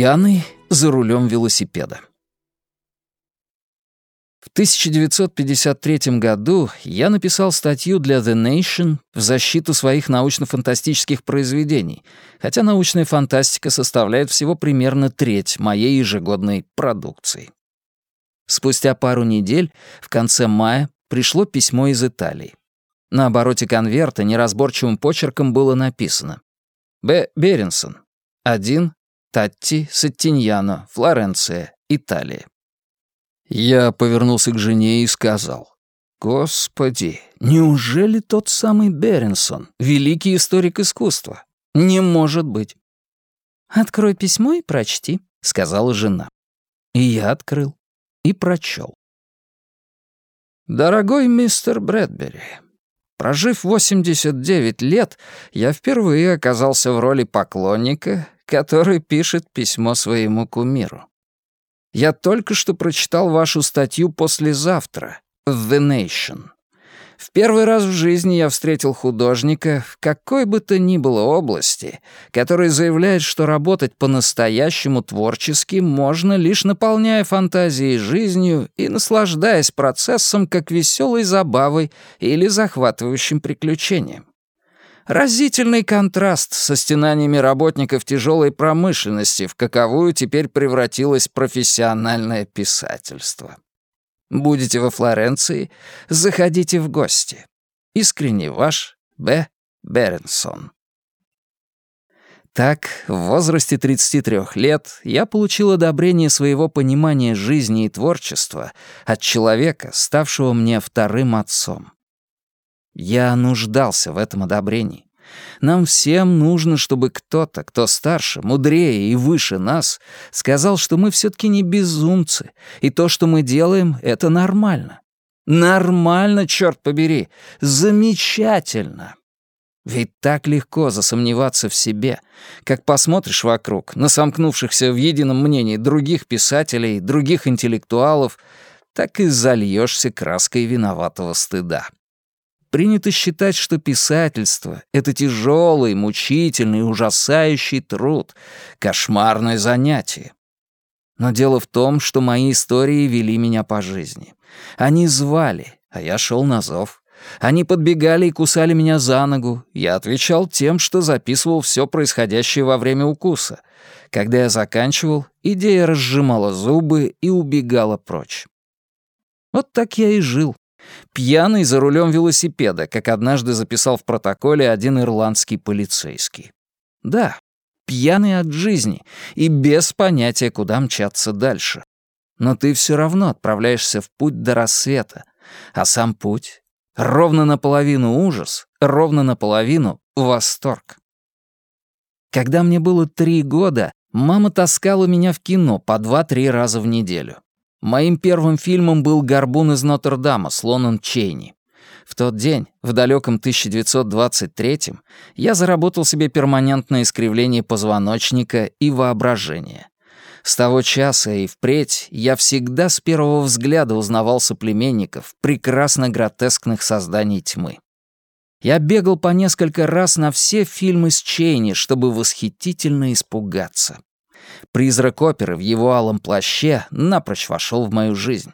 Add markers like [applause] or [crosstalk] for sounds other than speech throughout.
Пьяный за рулем велосипеда. В 1953 году я написал статью для The Nation в защиту своих научно-фантастических произведений, хотя научная фантастика составляет всего примерно треть моей ежегодной продукции. Спустя пару недель, в конце мая, пришло письмо из Италии. На обороте конверта неразборчивым почерком было написано «Б. Беренсон. 1. Татти, Саттиньяно, Флоренция, Италия». Я повернулся к жене и сказал, «Господи, неужели тот самый Беренсон, великий историк искусства? Не может быть». «Открой письмо и прочти», — сказала жена. И я открыл и прочел. «Дорогой мистер Брэдбери, прожив 89 лет, я впервые оказался в роли поклонника, который пишет письмо своему кумиру. Я только что прочитал вашу статью послезавтра в The Nation. В первый раз в жизни я встретил художника в какой бы то ни было области, который заявляет, что работать по-настоящему творчески можно, лишь наполняя фантазией жизнью и наслаждаясь процессом как веселой забавой или захватывающим приключением. Разительный контраст со стенаниями работников тяжелой промышленности, в каковую теперь превратилось профессиональное писательство. Будете во Флоренции, заходите в гости. Искренне ваш Б. Беренсон. Так, в возрасте 33 лет я получил одобрение своего понимания жизни и творчества от человека, ставшего мне вторым отцом. Я нуждался в этом одобрении. Нам всем нужно, чтобы кто-то, кто старше, мудрее и выше нас, сказал, что мы все-таки не безумцы, и то, что мы делаем, это нормально. Нормально, черт побери, замечательно. Ведь так легко засомневаться в себе, как посмотришь вокруг на сомкнувшихся в едином мнении других писателей, других интеллектуалов, так и зальешься краской виноватого стыда. Принято считать, что писательство — это тяжелый, мучительный, ужасающий труд, кошмарное занятие. Но дело в том, что мои истории вели меня по жизни. Они звали, а я шел на зов. Они подбегали и кусали меня за ногу. Я отвечал тем, что записывал все происходящее во время укуса. Когда я заканчивал, идея разжимала зубы и убегала прочь. Вот так я и жил, Пьяный за рулем велосипеда, как однажды записал в протоколе один ирландский полицейский. Да, пьяный от жизни и без понятия, куда мчаться дальше. Но ты все равно отправляешься в путь до рассвета, а сам путь — ровно наполовину ужас, ровно наполовину восторг. Когда мне было три года, мама таскала меня в кино по два-три раза в неделю. Моим первым фильмом был «Горбун из Нотр-Дама» с Лонон Чейни. В тот день, в далеком 1923-м, я заработал себе перманентное искривление позвоночника и воображения. С того часа и впредь я всегда с первого взгляда узнавал соплеменников, прекрасно гротескных созданий тьмы. Я бегал по несколько раз на все фильмы с Чейни, чтобы восхитительно испугаться. Призрак оперы в его алом плаще напрочь вошел в мою жизнь.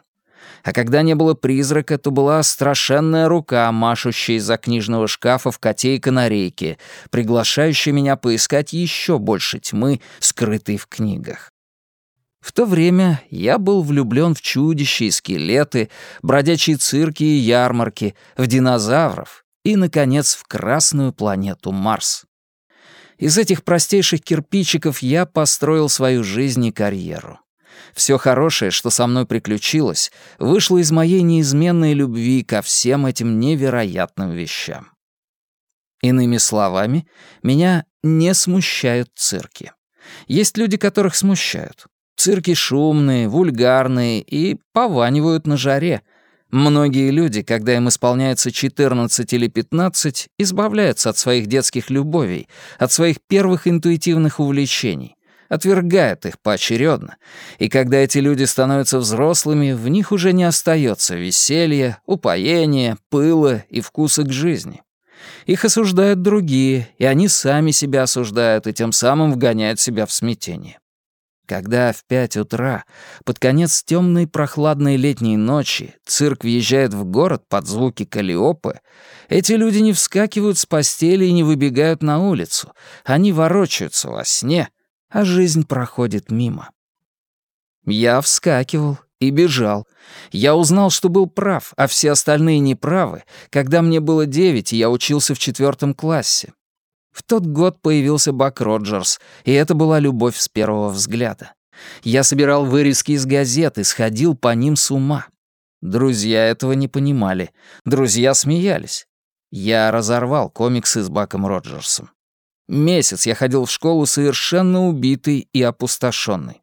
А когда не было призрака, то была страшенная рука, машущая из-за книжного шкафа в коте и канарейке, приглашающая меня поискать еще больше тьмы, скрытой в книгах. В то время я был влюблен в чудища и скелеты, бродячие цирки и ярмарки, в динозавров и, наконец, в красную планету Марс. Из этих простейших кирпичиков я построил свою жизнь и карьеру. Все хорошее, что со мной приключилось, вышло из моей неизменной любви ко всем этим невероятным вещам. Иными словами, меня не смущают цирки. Есть люди, которых смущают. Цирки шумные, вульгарные и пованивают на жаре — Многие люди, когда им исполняется 14 или 15, избавляются от своих детских любовей, от своих первых интуитивных увлечений, отвергают их поочередно, и когда эти люди становятся взрослыми, в них уже не остается веселья, упоения, пыла и вкуса к жизни. Их осуждают другие, и они сами себя осуждают и тем самым вгоняют себя в смятение. Когда в пять утра, под конец темной прохладной летней ночи, цирк въезжает в город под звуки калиопы, эти люди не вскакивают с постели и не выбегают на улицу. Они ворочаются во сне, а жизнь проходит мимо. Я вскакивал и бежал. Я узнал, что был прав, а все остальные неправы, когда мне было девять, и я учился в четвертом классе. В тот год появился Бак Роджерс, и это была любовь с первого взгляда. Я собирал вырезки из газет и сходил по ним с ума. Друзья этого не понимали. Друзья смеялись. Я разорвал комиксы с Баком Роджерсом. Месяц я ходил в школу совершенно убитый и опустошенный.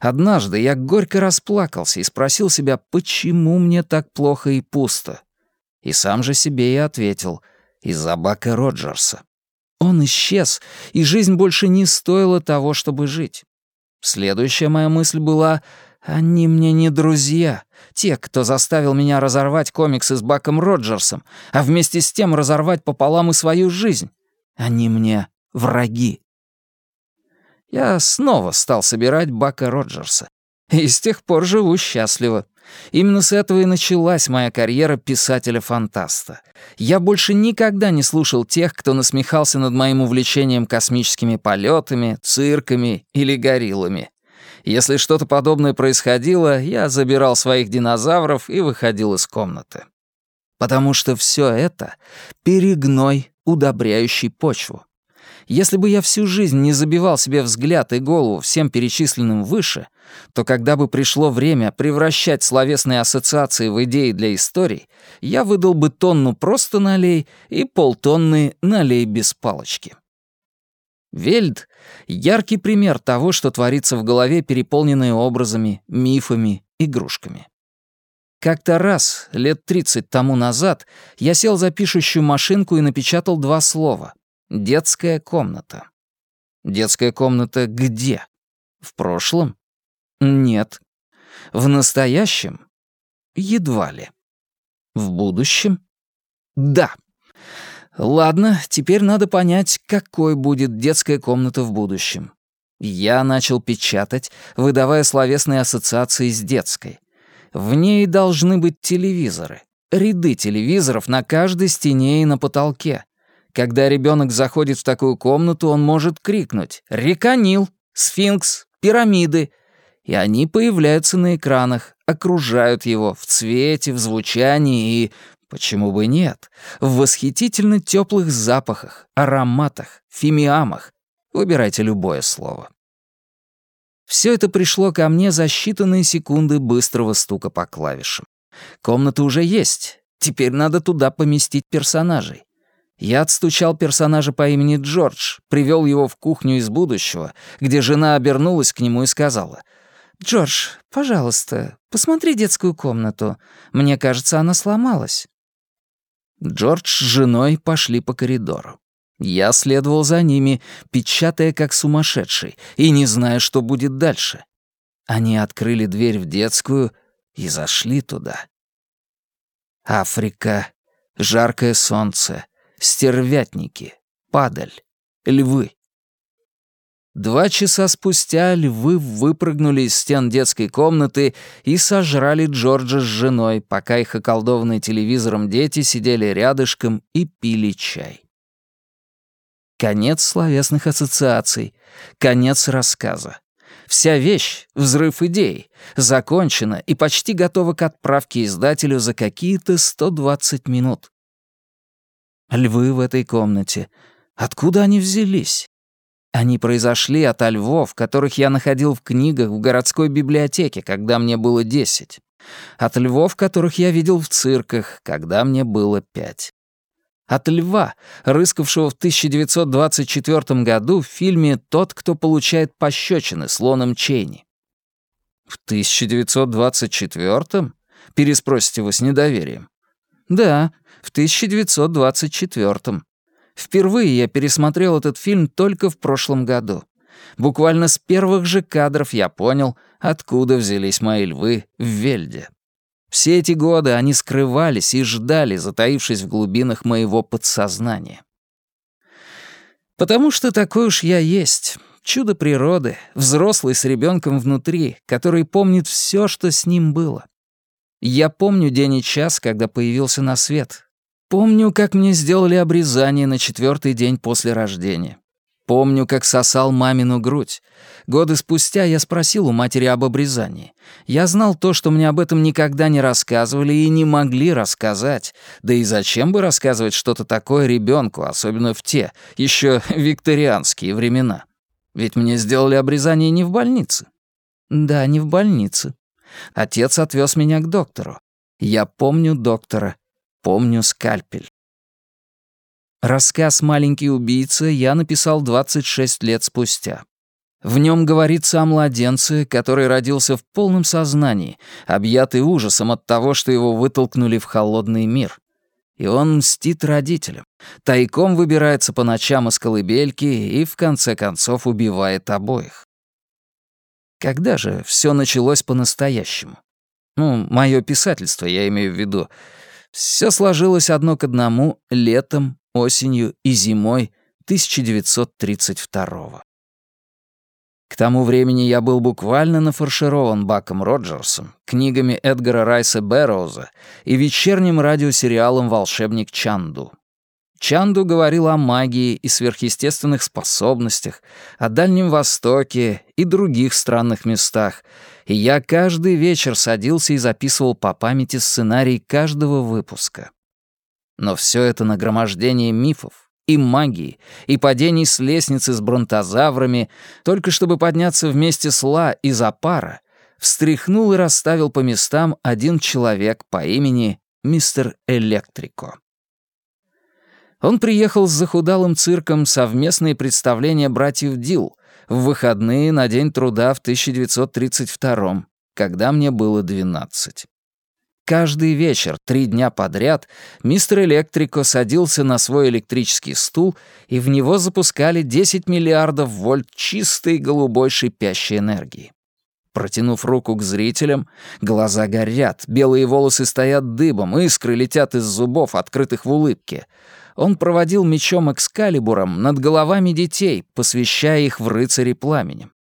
Однажды я горько расплакался и спросил себя, почему мне так плохо и пусто. И сам же себе и ответил — из-за Бака Роджерса. Он исчез, и жизнь больше не стоила того, чтобы жить. Следующая моя мысль была «Они мне не друзья, те, кто заставил меня разорвать комиксы с Баком Роджерсом, а вместе с тем разорвать пополам и свою жизнь. Они мне враги». Я снова стал собирать Бака Роджерса. И с тех пор живу счастливо. Именно с этого и началась моя карьера писателя-фантаста. Я больше никогда не слушал тех, кто насмехался над моим увлечением космическими полетами, цирками или гориллами. Если что-то подобное происходило, я забирал своих динозавров и выходил из комнаты. Потому что все это — перегной, удобряющий почву. Если бы я всю жизнь не забивал себе взгляд и голову всем перечисленным выше, то когда бы пришло время превращать словесные ассоциации в идеи для историй, я выдал бы тонну просто налей и полтонны налей без палочки. Вельд — яркий пример того, что творится в голове, переполненной образами, мифами, игрушками. Как-то раз, лет 30 тому назад, я сел за пишущую машинку и напечатал два слова — Детская комната. Детская комната где? В прошлом? Нет. В настоящем? Едва ли. В будущем? Да. Ладно, теперь надо понять, какой будет детская комната в будущем. Я начал печатать, выдавая словесные ассоциации с детской. В ней должны быть телевизоры. Ряды телевизоров на каждой стене и на потолке. Когда ребенок заходит в такую комнату, он может крикнуть «Река Нил! Сфинкс! Пирамиды!» И они появляются на экранах, окружают его в цвете, в звучании и, почему бы нет, в восхитительно теплых запахах, ароматах, фимиамах. Выбирайте любое слово. Все это пришло ко мне за считанные секунды быстрого стука по клавишам. Комната уже есть, теперь надо туда поместить персонажей. Я отстучал персонажа по имени Джордж, привел его в кухню из будущего, где жена обернулась к нему и сказала, «Джордж, пожалуйста, посмотри детскую комнату. Мне кажется, она сломалась». Джордж с женой пошли по коридору. Я следовал за ними, печатая как сумасшедший, и не зная, что будет дальше. Они открыли дверь в детскую и зашли туда. Африка, жаркое солнце, стервятники, падаль, львы. Два часа спустя львы выпрыгнули из стен детской комнаты и сожрали Джорджа с женой, пока их околдованные телевизором дети сидели рядышком и пили чай. Конец словесных ассоциаций, конец рассказа. Вся вещь, взрыв идей, закончена и почти готова к отправке издателю за какие-то 120 минут. Львы в этой комнате. Откуда они взялись? Они произошли от львов, которых я находил в книгах в городской библиотеке, когда мне было десять. От львов, которых я видел в цирках, когда мне было пять. От льва, рыскавшего в 1924 году в фильме «Тот, кто получает пощечины» с Лоном Чейни. «В 1924-м?» — переспросите вы с недоверием. «Да, в 1924-м. Впервые я пересмотрел этот фильм только в прошлом году. Буквально с первых же кадров я понял, откуда взялись мои львы в Вельде. Все эти годы они скрывались и ждали, затаившись в глубинах моего подсознания. Потому что такой уж я есть. чудо природы, взрослый с ребенком внутри, который помнит все, что с ним было. Я помню день и час, когда появился на свет. Помню, как мне сделали обрезание на четвертый день после рождения. Помню, как сосал мамину грудь. Годы спустя я спросил у матери об обрезании. Я знал то, что мне об этом никогда не рассказывали и не могли рассказать. Да и зачем бы рассказывать что-то такое ребенку, особенно в те, еще викторианские времена? Ведь мне сделали обрезание не в больнице. Да, не в больнице. Отец отвез меня к доктору. Я помню доктора, помню скальпель. Рассказ «Маленький убийца» я написал 26 лет спустя. В нем говорится о младенце, который родился в полном сознании, объятый ужасом от того, что его вытолкнули в холодный мир. И он мстит родителям, тайком выбирается по ночам из колыбельки и, в конце концов, убивает обоих. Когда же все началось по-настоящему? Ну, мое писательство, я имею в виду. Все сложилось одно к одному летом осенью и зимой 1932 -го. К тому времени я был буквально нафарширован Баком Роджерсом, книгами Эдгара Райса Бэрроуза и вечерним радиосериалом «Волшебник Чанду». Чанду говорил о магии и сверхъестественных способностях, о Дальнем Востоке и других странных местах, и я каждый вечер садился и записывал по памяти сценарий каждого выпуска. Но все это нагромождение мифов и магии, и падений с лестницы с бронтозаврами, только чтобы подняться вместе с Ла из Апара, встряхнул и расставил по местам один человек по имени мистер Электрико. Он приехал с захудалым цирком совместные представления братьев Дил в выходные на День труда в 1932 когда мне было 12. Каждый вечер, три дня подряд, мистер Электрико садился на свой электрический стул, и в него запускали 10 миллиардов вольт чистой голубой шипящей энергии. Протянув руку к зрителям, глаза горят, белые волосы стоят дыбом, искры летят из зубов, открытых в улыбке. Он проводил мечом Экскалибуром над головами детей, посвящая их в рыцари пламенем.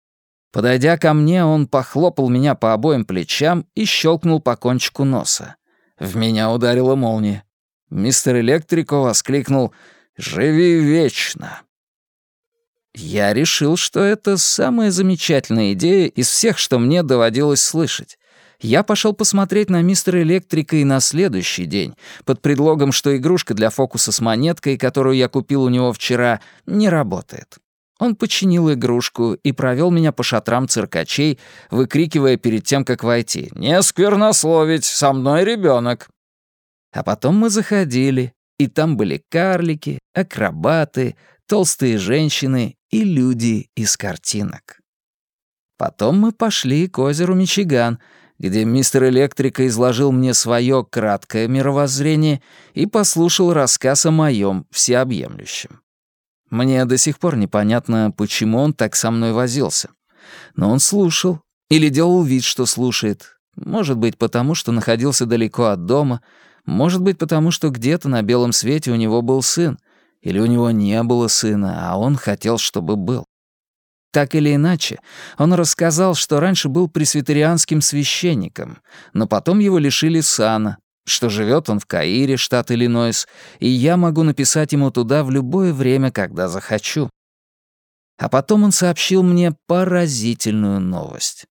Подойдя ко мне, он похлопал меня по обоим плечам и щелкнул по кончику носа. В меня ударила молния. Мистер Электрико воскликнул «Живи вечно!». Я решил, что это самая замечательная идея из всех, что мне доводилось слышать. Я пошел посмотреть на мистера Электрика и на следующий день, под предлогом, что игрушка для фокуса с монеткой, которую я купил у него вчера, не работает. Он починил игрушку и провел меня по шатрам циркачей, выкрикивая перед тем, как войти «Не сквернословить, со мной ребенок. А потом мы заходили, и там были карлики, акробаты, толстые женщины и люди из картинок. Потом мы пошли к озеру Мичиган, где мистер Электрика изложил мне свое краткое мировоззрение и послушал рассказ о моем всеобъемлющем. Мне до сих пор непонятно, почему он так со мной возился. Но он слушал или делал вид, что слушает. Может быть, потому что находился далеко от дома, может быть, потому что где-то на белом свете у него был сын, или у него не было сына, а он хотел, чтобы был. Так или иначе, он рассказал, что раньше был пресвитерианским священником, но потом его лишили сана, что живет он в Каире, штат Иллинойс, и я могу написать ему туда в любое время, когда захочу. А потом он сообщил мне поразительную новость.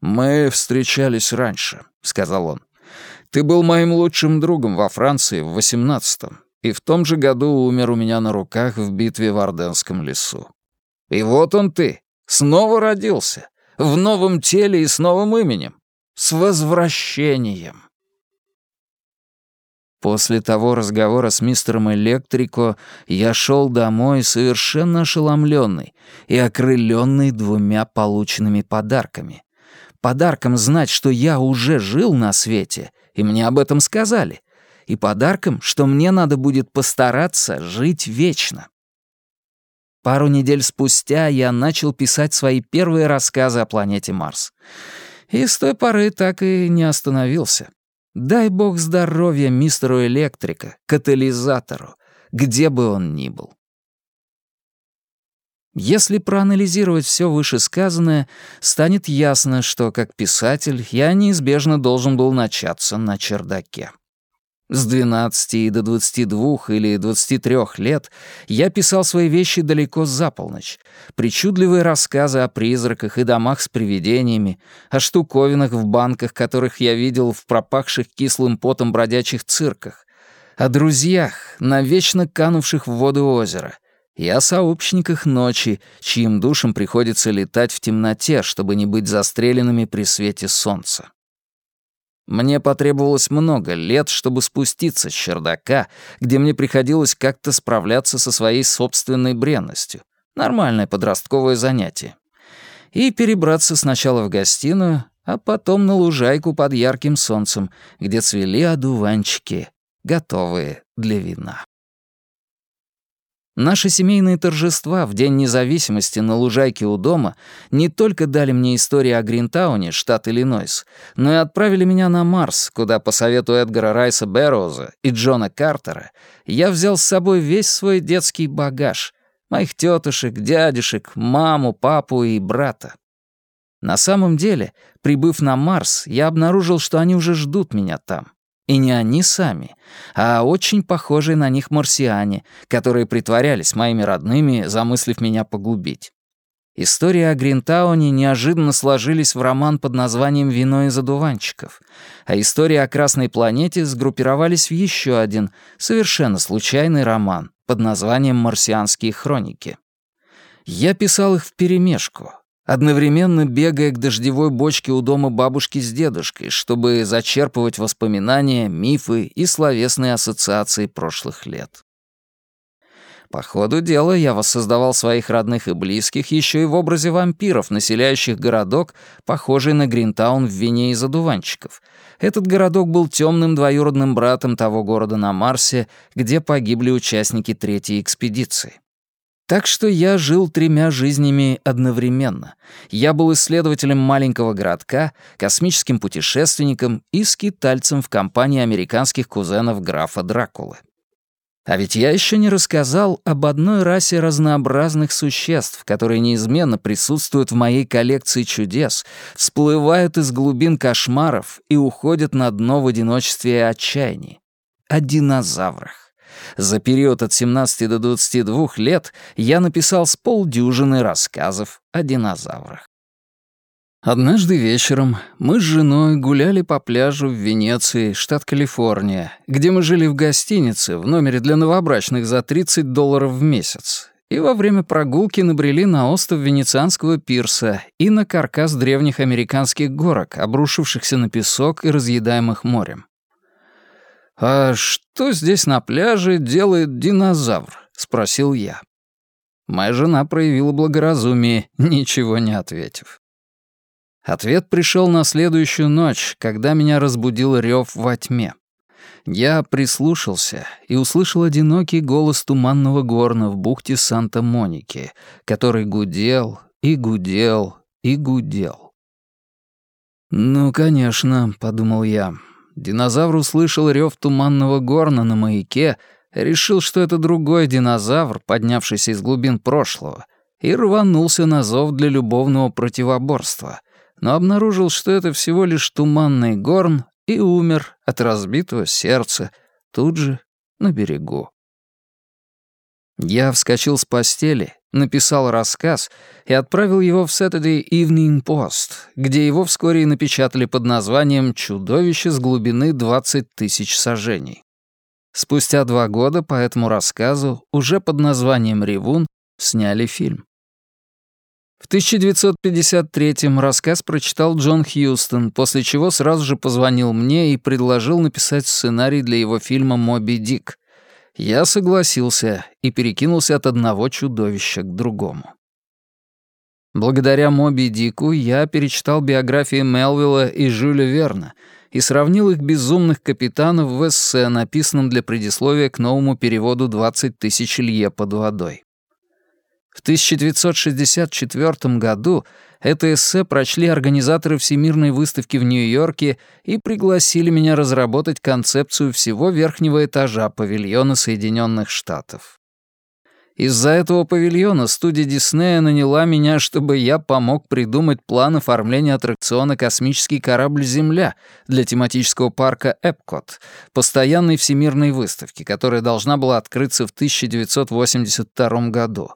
«Мы встречались раньше», — сказал он. «Ты был моим лучшим другом во Франции в восемнадцатом, и в том же году умер у меня на руках в битве в Орденском лесу. И вот он ты, снова родился, в новом теле и с новым именем. С возвращением!» После того разговора с мистером Электрико я шел домой совершенно ошеломленный и окрыленный двумя полученными подарками. Подарком знать, что я уже жил на свете, и мне об этом сказали, и подарком, что мне надо будет постараться жить вечно. Пару недель спустя я начал писать свои первые рассказы о планете Марс. И с той поры так и не остановился. Дай бог здоровья мистеру Электрика, катализатору, где бы он ни был. Если проанализировать все вышесказанное, станет ясно, что как писатель я неизбежно должен был начаться на чердаке. С 12 до 22 или 23 лет я писал свои вещи далеко за полночь. Причудливые рассказы о призраках и домах с привидениями, о штуковинах в банках, которых я видел в пропахших кислым потом бродячих цирках, о друзьях, навечно канувших в воды озера, и о сообщниках ночи, чьим душам приходится летать в темноте, чтобы не быть застреленными при свете солнца. Мне потребовалось много лет, чтобы спуститься с чердака, где мне приходилось как-то справляться со своей собственной бренностью. Нормальное подростковое занятие. И перебраться сначала в гостиную, а потом на лужайку под ярким солнцем, где цвели одуванчики, готовые для вина. Наши семейные торжества в День независимости на лужайке у дома не только дали мне историю о Гринтауне, штат Иллинойс, но и отправили меня на Марс, куда по совету Эдгара Райса Бэрроуза и Джона Картера я взял с собой весь свой детский багаж — моих тетушек, дядюшек, маму, папу и брата. На самом деле, прибыв на Марс, я обнаружил, что они уже ждут меня там. И не они сами, а очень похожие на них марсиане, которые притворялись моими родными, замыслив меня погубить. Истории о Гринтауне неожиданно сложились в роман под названием «Вино из одуванчиков», а истории о Красной планете сгруппировались в еще один, совершенно случайный роман под названием «Марсианские хроники». Я писал их вперемешку, одновременно бегая к дождевой бочке у дома бабушки с дедушкой, чтобы зачерпывать воспоминания, мифы и словесные ассоциации прошлых лет. По ходу дела я воссоздавал своих родных и близких еще и в образе вампиров, населяющих городок, похожий на Гринтаун в вине из одуванчиков. Этот городок был темным двоюродным братом того города на Марсе, где погибли участники третьей экспедиции. Так что я жил тремя жизнями одновременно. Я был исследователем маленького городка, космическим путешественником и скитальцем в компании американских кузенов графа Дракулы. А ведь я еще не рассказал об одной расе разнообразных существ, которые неизменно присутствуют в моей коллекции чудес, всплывают из глубин кошмаров и уходят на дно в одиночестве и отчаянии. О динозаврах. За период от 17 до 22 лет я написал с полдюжины рассказов о динозаврах. Однажды вечером мы с женой гуляли по пляжу в Венеции, штат Калифорния, где мы жили в гостинице в номере для новобрачных за 30 долларов в месяц, и во время прогулки набрели на остров Венецианского пирса и на каркас древних американских горок, обрушившихся на песок и разъедаемых морем. «А что здесь на пляже делает динозавр?» — спросил я. Моя жена проявила благоразумие, ничего не ответив. Ответ пришел на следующую ночь, когда меня разбудил рев во тьме. Я прислушался и услышал одинокий голос туманного горна в бухте Санта-Моники, который гудел и гудел и гудел. «Ну, конечно», — подумал я, Динозавр услышал рев туманного горна на маяке, решил, что это другой динозавр, поднявшийся из глубин прошлого, и рванулся на зов для любовного противоборства, но обнаружил, что это всего лишь туманный горн, и умер от разбитого сердца тут же на берегу. Я вскочил с постели, написал рассказ и отправил его в Saturday Evening Post, где его вскоре и напечатали под названием «Чудовище с глубины 20 тысяч сажений». Спустя два года по этому рассказу, уже под названием «Ревун», сняли фильм. В 1953-м рассказ прочитал Джон Хьюстон, после чего сразу же позвонил мне и предложил написать сценарий для его фильма «Моби Дик», я согласился и перекинулся от одного чудовища к другому. Благодаря Моби Дику я перечитал биографии Мелвилла и Жюля Верна и сравнил их безумных капитанов в эссе, написанном для предисловия к новому переводу «20 тысяч лье под водой». В 1964 году это эссе прочли организаторы Всемирной выставки в Нью-Йорке и пригласили меня разработать концепцию всего верхнего этажа павильона Соединенных Штатов. Из-за этого павильона студия Диснея наняла меня, чтобы я помог придумать план оформления аттракциона «Космический корабль Земля» для тематического парка «Эпкот», постоянной всемирной выставки, которая должна была открыться в 1982 году.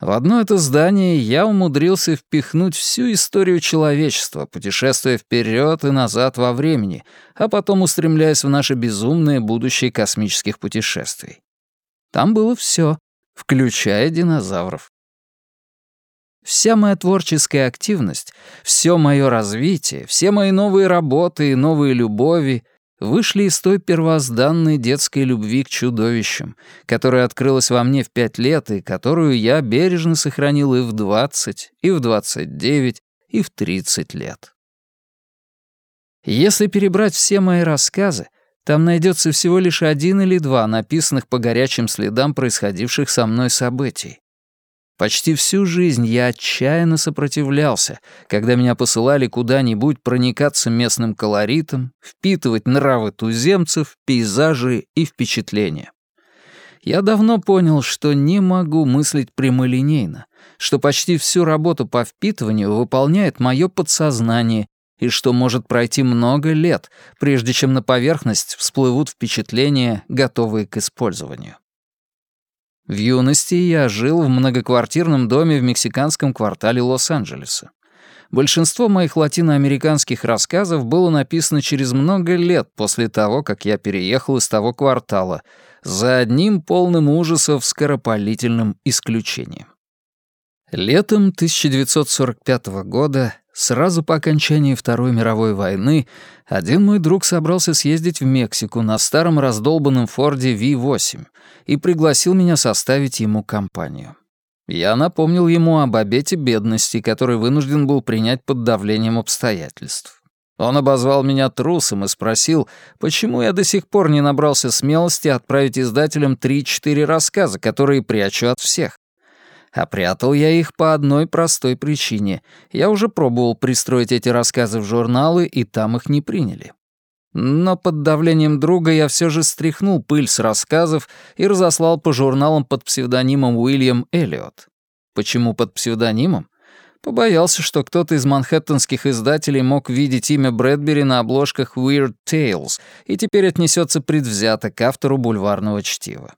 В одно это здание я умудрился впихнуть всю историю человечества, путешествуя вперед и назад во времени, а потом устремляясь в наше безумное будущее космических путешествий. Там было все включая динозавров. Вся моя творческая активность, все мое развитие, все мои новые работы и новые любови вышли из той первозданной детской любви к чудовищам, которая открылась во мне в пять лет и которую я бережно сохранил и в двадцать, и в двадцать девять, и в тридцать лет. Если перебрать все мои рассказы, там найдется всего лишь один или два написанных по горячим следам происходивших со мной событий. Почти всю жизнь я отчаянно сопротивлялся, когда меня посылали куда-нибудь проникаться местным колоритом, впитывать нравы туземцев, пейзажи и впечатления. Я давно понял, что не могу мыслить прямолинейно, что почти всю работу по впитыванию выполняет мое подсознание и что может пройти много лет, прежде чем на поверхность всплывут впечатления, готовые к использованию. В юности я жил в многоквартирном доме в мексиканском квартале Лос-Анджелеса. Большинство моих латиноамериканских рассказов было написано через много лет после того, как я переехал из того квартала, за одним полным ужасов скоропалительным исключением. Летом 1945 года Сразу по окончании Второй мировой войны один мой друг собрался съездить в Мексику на старом раздолбанном Форде V8 и пригласил меня составить ему компанию. Я напомнил ему об обете бедности, который вынужден был принять под давлением обстоятельств. Он обозвал меня трусом и спросил, почему я до сих пор не набрался смелости отправить издателям 3-4 рассказа, которые прячу от всех. А я их по одной простой причине. Я уже пробовал пристроить эти рассказы в журналы, и там их не приняли. Но под давлением друга я все же стряхнул пыль с рассказов и разослал по журналам под псевдонимом Уильям Эллиот. Почему под псевдонимом? Побоялся, что кто-то из манхэттенских издателей мог видеть имя Брэдбери на обложках Weird Tales и теперь отнесется предвзято к автору бульварного чтива.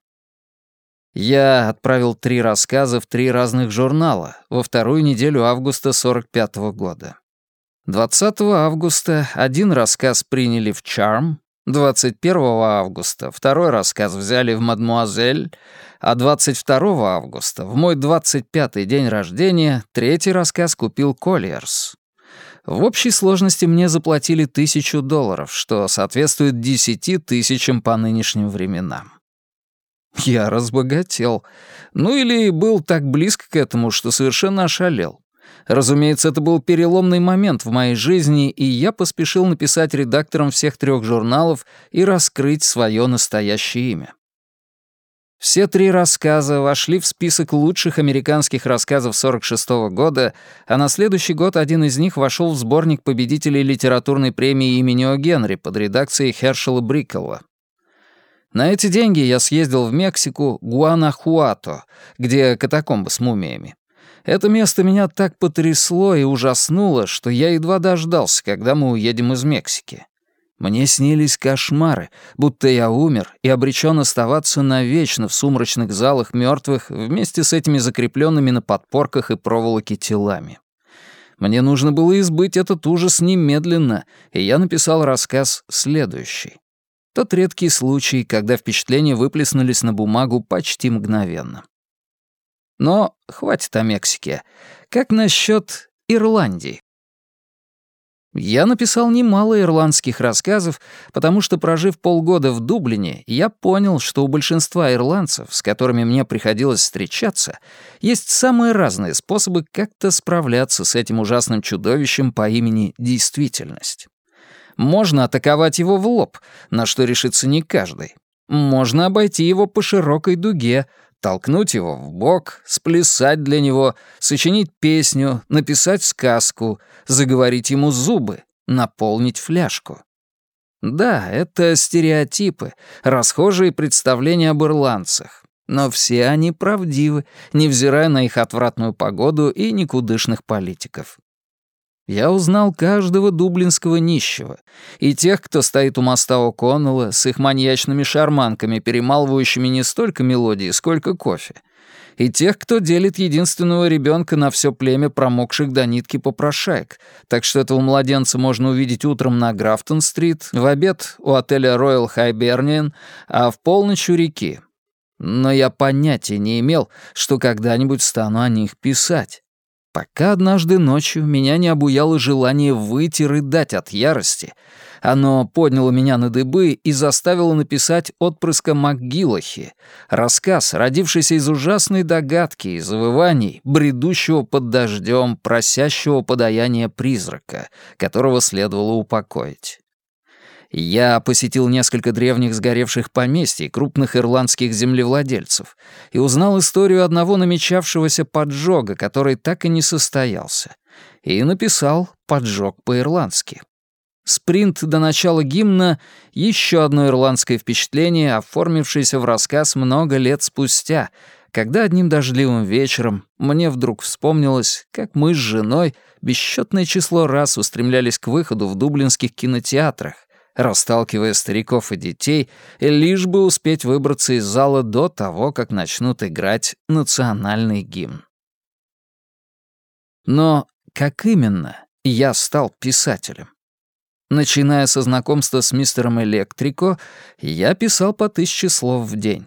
Я отправил три рассказа в три разных журнала во вторую неделю августа 45 -го года. 20 августа один рассказ приняли в «Чарм», 21 августа второй рассказ взяли в «Мадмуазель», а 22 августа, в мой 25-й день рождения, третий рассказ купил «Коллиерс». В общей сложности мне заплатили тысячу долларов, что соответствует десяти тысячам по нынешним временам. Я разбогател. Ну или был так близко к этому, что совершенно ошалел. Разумеется, это был переломный момент в моей жизни, и я поспешил написать редакторам всех трех журналов и раскрыть свое настоящее имя. Все три рассказа вошли в список лучших американских рассказов 46 -го года, а на следующий год один из них вошел в сборник победителей литературной премии имени О. Генри под редакцией Хершела Бриккелла. На эти деньги я съездил в Мексику, Гуанахуато, где катакомбы с мумиями. Это место меня так потрясло и ужаснуло, что я едва дождался, когда мы уедем из Мексики. Мне снились кошмары, будто я умер и обречен оставаться навечно в сумрачных залах мертвых вместе с этими закрепленными на подпорках и проволоке телами. Мне нужно было избыть этот ужас немедленно, и я написал рассказ следующий. Тот редкий случай, когда впечатления выплеснулись на бумагу почти мгновенно. Но хватит о Мексике. Как насчет Ирландии? Я написал немало ирландских рассказов, потому что, прожив полгода в Дублине, я понял, что у большинства ирландцев, с которыми мне приходилось встречаться, есть самые разные способы как-то справляться с этим ужасным чудовищем по имени Действительность. Можно атаковать его в лоб, на что решится не каждый. Можно обойти его по широкой дуге, толкнуть его в бок, сплясать для него, сочинить песню, написать сказку, заговорить ему зубы, наполнить фляжку. Да, это стереотипы, расхожие представления об ирландцах. Но все они правдивы, невзирая на их отвратную погоду и никудышных политиков. Я узнал каждого дублинского нищего, и тех, кто стоит у моста О'Коннелла с их маньячными шарманками, перемалывающими не столько мелодии, сколько кофе, и тех, кто делит единственного ребенка на все племя промокших до нитки попрошаек, так что этого младенца можно увидеть утром на Графтон-стрит, в обед у отеля Royal Hibernian, а в полночь у реки. Но я понятия не имел, что когда-нибудь стану о них писать. Пока однажды ночью меня не обуяло желание выйти рыдать от ярости. Оно подняло меня на дыбы и заставило написать отпрыска МакГиллахи, рассказ, родившийся из ужасной догадки и завываний, бредущего под дождем, просящего подаяния призрака, которого следовало упокоить. Я посетил несколько древних сгоревших поместий крупных ирландских землевладельцев и узнал историю одного намечавшегося поджога, который так и не состоялся, и написал «Поджог по-ирландски». Спринт до начала гимна — еще одно ирландское впечатление, оформившееся в рассказ много лет спустя, когда одним дождливым вечером мне вдруг вспомнилось, как мы с женой бесчетное число раз устремлялись к выходу в дублинских кинотеатрах, расталкивая стариков и детей, лишь бы успеть выбраться из зала до того, как начнут играть национальный гимн. Но как именно я стал писателем? Начиная со знакомства с мистером Электрико, я писал по тысяче слов в день.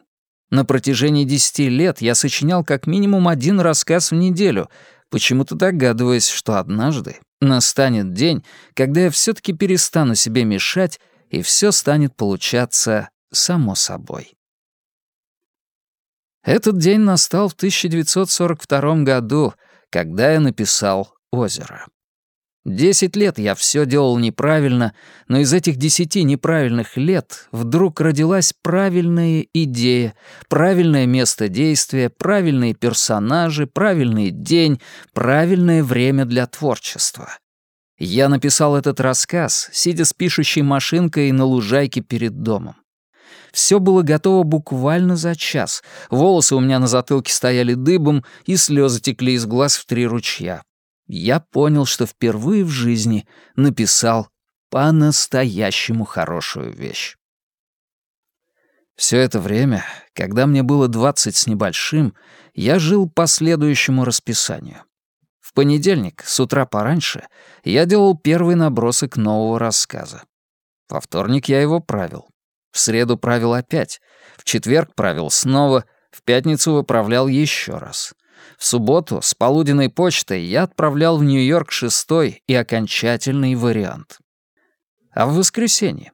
На протяжении десяти лет я сочинял как минимум один рассказ в неделю, почему-то догадываясь, что однажды настанет день, когда я все таки перестану себе мешать, и все станет получаться само собой. Этот день настал в 1942 году, когда я написал «Озеро». Десять лет я все делал неправильно, но из этих десяти неправильных лет вдруг родилась правильная идея, правильное место действия, правильные персонажи, правильный день, правильное время для творчества. Я написал этот рассказ, сидя с пишущей машинкой на лужайке перед домом. Все было готово буквально за час. Волосы у меня на затылке стояли дыбом, и слезы текли из глаз в три ручья я понял, что впервые в жизни написал по-настоящему хорошую вещь. Все это время, когда мне было двадцать с небольшим, я жил по следующему расписанию. В понедельник, с утра пораньше, я делал первый набросок нового рассказа. Во вторник я его правил. В среду правил опять. В четверг правил снова. В пятницу выправлял еще раз. В субботу с полуденной почтой я отправлял в Нью-Йорк шестой и окончательный вариант. А в воскресенье?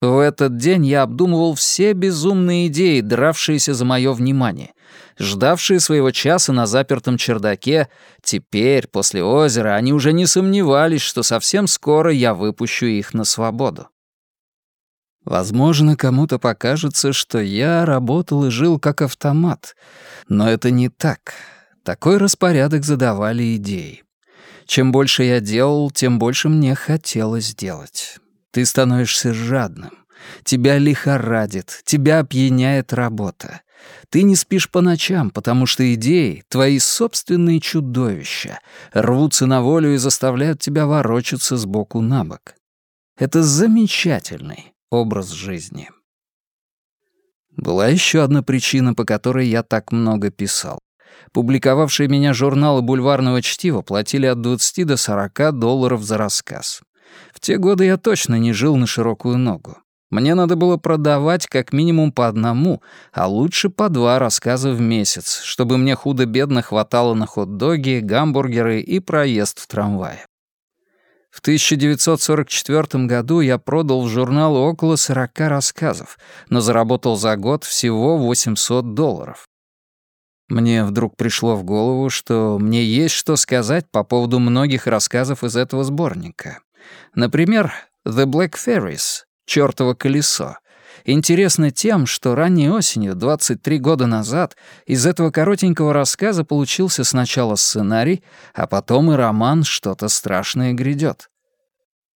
В этот день я обдумывал все безумные идеи, дравшиеся за мое внимание, ждавшие своего часа на запертом чердаке. Теперь, после озера, они уже не сомневались, что совсем скоро я выпущу их на свободу. Возможно, кому-то покажется, что я работал и жил как автомат, но это не так. Такой распорядок задавали идеи. Чем больше я делал, тем больше мне хотелось делать. Ты становишься жадным. Тебя лихорадит, тебя опьяняет работа. Ты не спишь по ночам, потому что идеи, твои собственные чудовища, рвутся на волю и заставляют тебя ворочаться с боку на бок. Это замечательный образ жизни. Была еще одна причина, по которой я так много писал. Публиковавшие меня журналы бульварного чтива платили от 20 до 40 долларов за рассказ. В те годы я точно не жил на широкую ногу. Мне надо было продавать как минимум по одному, а лучше по два рассказа в месяц, чтобы мне худо-бедно хватало на хот-доги, гамбургеры и проезд в трамвае. В 1944 году я продал в журнал около 40 рассказов, но заработал за год всего 800 долларов. Мне вдруг пришло в голову, что мне есть что сказать по поводу многих рассказов из этого сборника. Например, «The Black Ferries» — «Чёртово колесо». Интересно тем, что ранней осенью, 23 года назад, из этого коротенького рассказа получился сначала сценарий, а потом и роман «Что-то страшное грядет».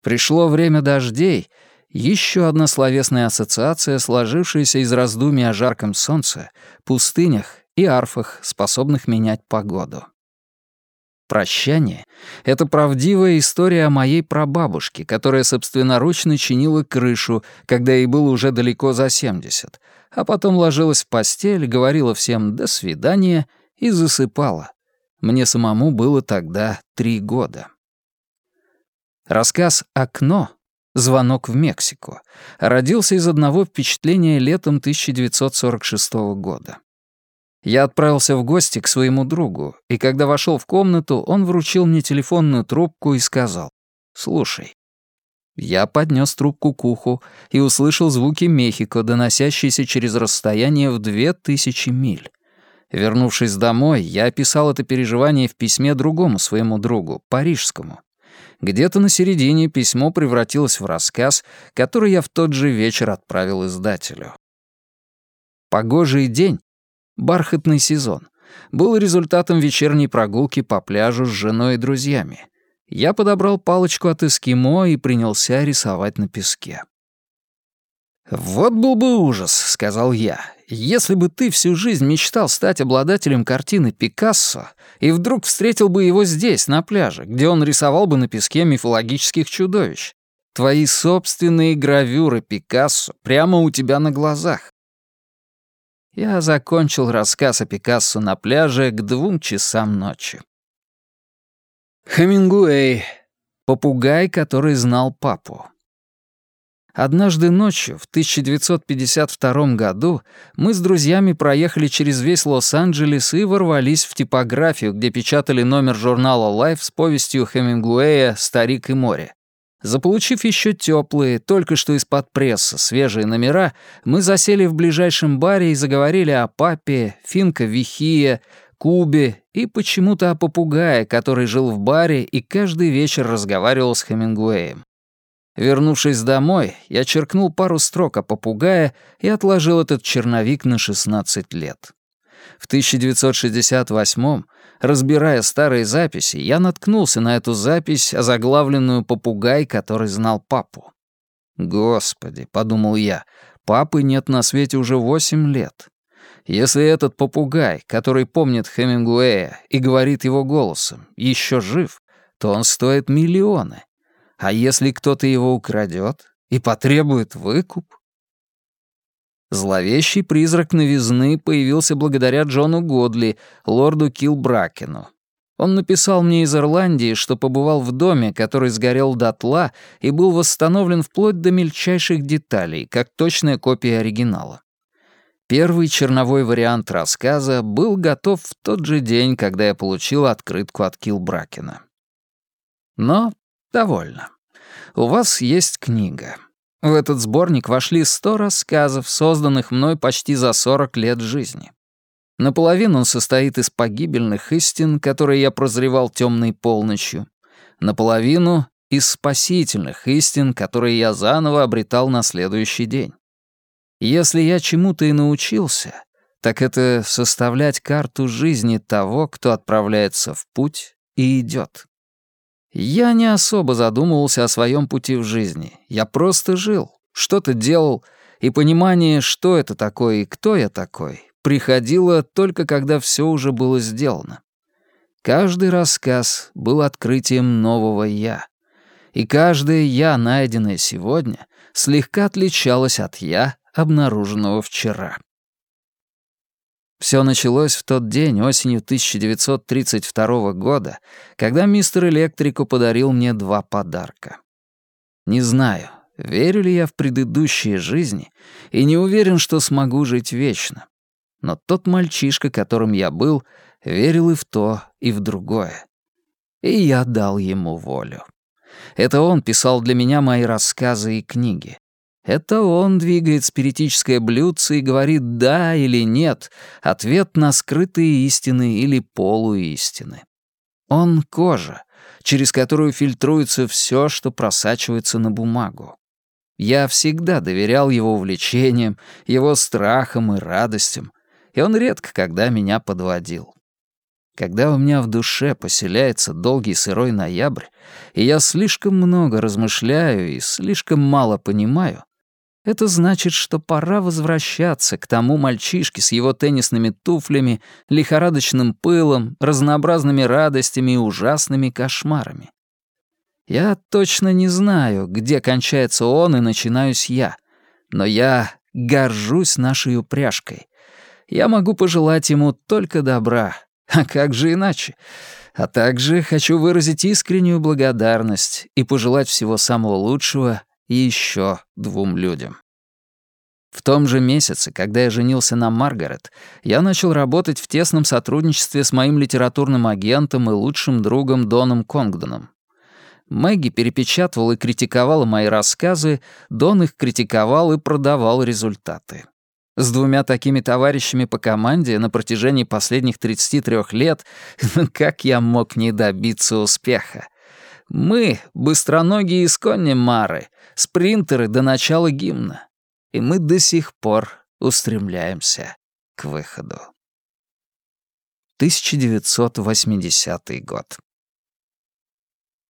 Пришло время дождей, Еще одна словесная ассоциация, сложившаяся из раздумий о жарком солнце, пустынях и арфах, способных менять погоду. Прощание — это правдивая история о моей прабабушке, которая собственноручно чинила крышу, когда ей было уже далеко за 70, а потом ложилась в постель, говорила всем «до свидания» и засыпала. Мне самому было тогда три года. Рассказ «Окно» «Звонок в Мексику» родился из одного впечатления летом 1946 года. Я отправился в гости к своему другу, и когда вошел в комнату, он вручил мне телефонную трубку и сказал «Слушай». Я поднес трубку к уху и услышал звуки Мехико, доносящиеся через расстояние в две тысячи миль. Вернувшись домой, я описал это переживание в письме другому своему другу, парижскому. Где-то на середине письмо превратилось в рассказ, который я в тот же вечер отправил издателю. Погожий день, бархатный сезон, был результатом вечерней прогулки по пляжу с женой и друзьями. Я подобрал палочку от эскимо и принялся рисовать на песке. «Вот был бы ужас», — сказал я, «если бы ты всю жизнь мечтал стать обладателем картины Пикассо и вдруг встретил бы его здесь, на пляже, где он рисовал бы на песке мифологических чудовищ. Твои собственные гравюры Пикассо прямо у тебя на глазах». Я закончил рассказ о Пикассо на пляже к двум часам ночи. Хемингуэй. Попугай, который знал папу. Однажды ночью, в 1952 году, мы с друзьями проехали через весь Лос-Анджелес и ворвались в типографию, где печатали номер журнала Life с повестью Хемингуэя «Старик и море». Заполучив еще теплые, только что из-под пресса, свежие номера, мы засели в ближайшем баре и заговорили о папе, Финка Вихия, Кубе и почему-то о попугае, который жил в баре и каждый вечер разговаривал с Хемингуэем. Вернувшись домой, я черкнул пару строк о попугае и отложил этот черновик на 16 лет. В 1968-м, разбирая старые записи, я наткнулся на эту запись, озаглавленную «Попугай, который знал папу». «Господи», — подумал я, — «папы нет на свете уже восемь лет. Если этот попугай, который помнит Хемингуэя и говорит его голосом, еще жив, то он стоит миллионы. А если кто-то его украдет и потребует выкуп? Зловещий призрак новизны появился благодаря Джону Годли, лорду Килбракену. Он написал мне из Ирландии, что побывал в доме, который сгорел дотла и был восстановлен вплоть до мельчайших деталей, как точная копия оригинала. Первый черновой вариант рассказа был готов в тот же день, когда я получил открытку от Килбракена. Но Довольно. У вас есть книга. В этот сборник вошли сто рассказов, созданных мной почти за сорок лет жизни. Наполовину он состоит из погибельных истин, которые я прозревал темной полночью. Наполовину — из спасительных истин, которые я заново обретал на следующий день. Если я чему-то и научился, так это составлять карту жизни того, кто отправляется в путь и идет. Я не особо задумывался о своем пути в жизни. Я просто жил, что-то делал, и понимание, что это такое и кто я такой, приходило только когда все уже было сделано. Каждый рассказ был открытием нового «я». И каждое «я», найденное сегодня, слегка отличалось от «я», обнаруженного вчера. Все началось в тот день, осенью 1932 года, когда мистер Электрику подарил мне два подарка. Не знаю, верю ли я в предыдущие жизни, и не уверен, что смогу жить вечно. Но тот мальчишка, которым я был, верил и в то, и в другое. И я дал ему волю. Это он писал для меня мои рассказы и книги. Это он двигает спиритическое блюдце и говорит «да» или «нет», ответ на скрытые истины или полуистины. Он — кожа, через которую фильтруется все, что просачивается на бумагу. Я всегда доверял его увлечениям, его страхам и радостям, и он редко когда меня подводил. когда у меня в душе поселяется долгий сырой ноябрь, и я слишком много размышляю и слишком мало понимаю, это значит, что пора возвращаться к тому мальчишке с его теннисными туфлями, лихорадочным пылом, разнообразными радостями и ужасными кошмарами. Я точно не знаю, где кончается он и начинаюсь я, но я горжусь нашей упряжкой. Я могу пожелать ему только добра, а как же иначе? А также хочу выразить искреннюю благодарность и пожелать всего самого лучшего еще двум людям. В том же месяце, когда я женился на Маргарет, я начал работать в тесном сотрудничестве с моим литературным агентом и лучшим другом Доном Конгдоном. Мэгги перепечатывала и критиковала мои рассказы, Дон их критиковал и продавал результаты. С двумя такими товарищами по команде на протяжении последних 33 лет, [laughs] как я мог не добиться успеха? Мы — быстроногие исконни Мары, спринтеры до начала гимна. И мы до сих пор устремляемся к выходу. 1980 год.